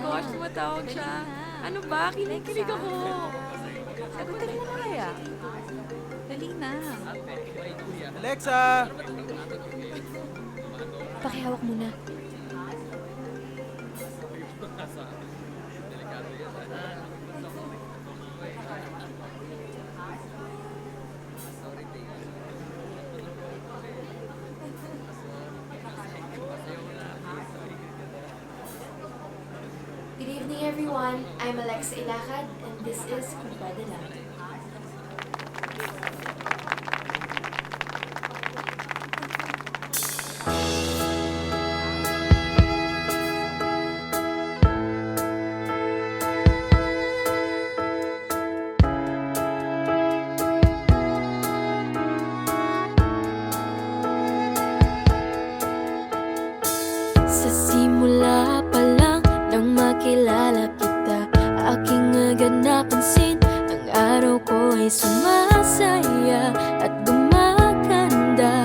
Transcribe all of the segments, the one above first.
gosh, tumatawag siya. Ano ba? Kinikilig ako. Sagutin mo na kaya. Dali na. Alexa! Pakihawak muna. evening, everyone. I'm Alexa Ilacad, and this is Kung napapansin Ang araw ko ay sumasaya at gumaganda.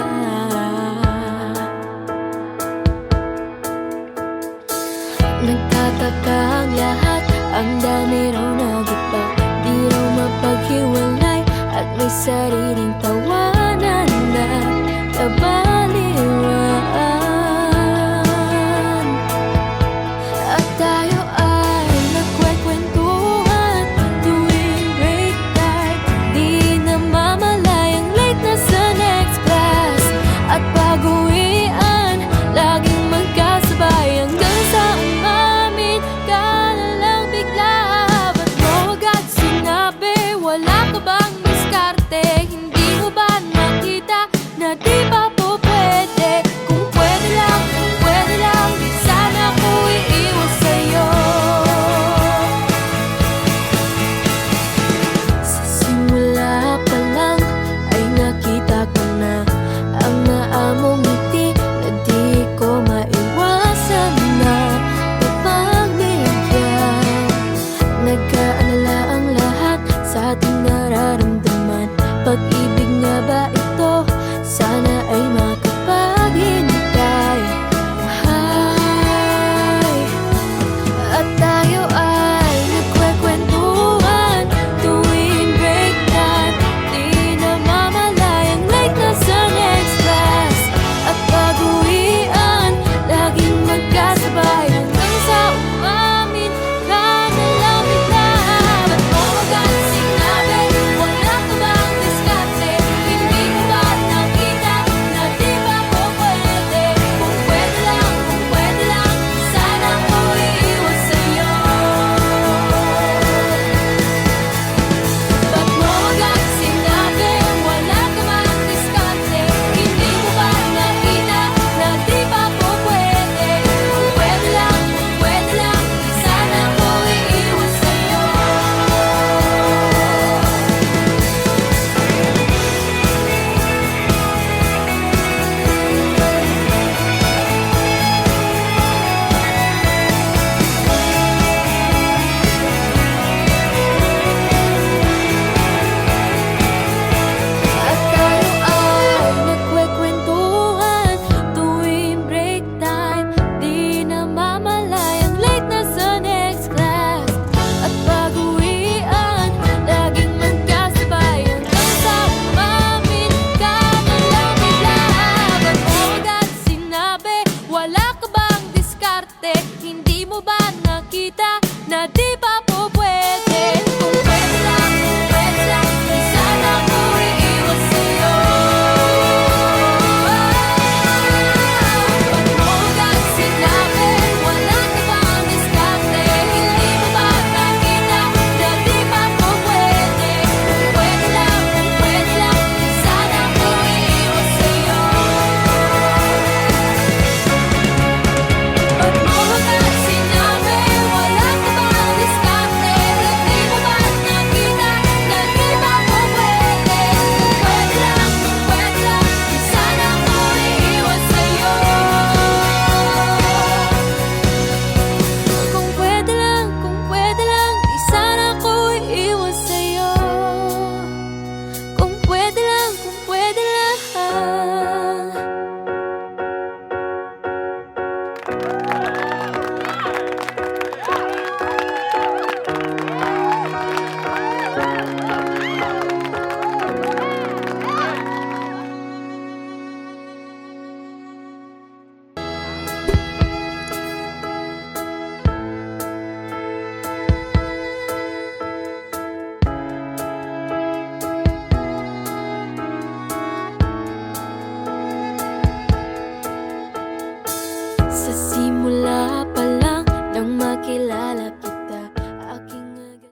Nagtataka ang lahat, ang dami raw nag-iba. Di raw mapaghiwalay at may sariling tawa. mo ba nakita na di pa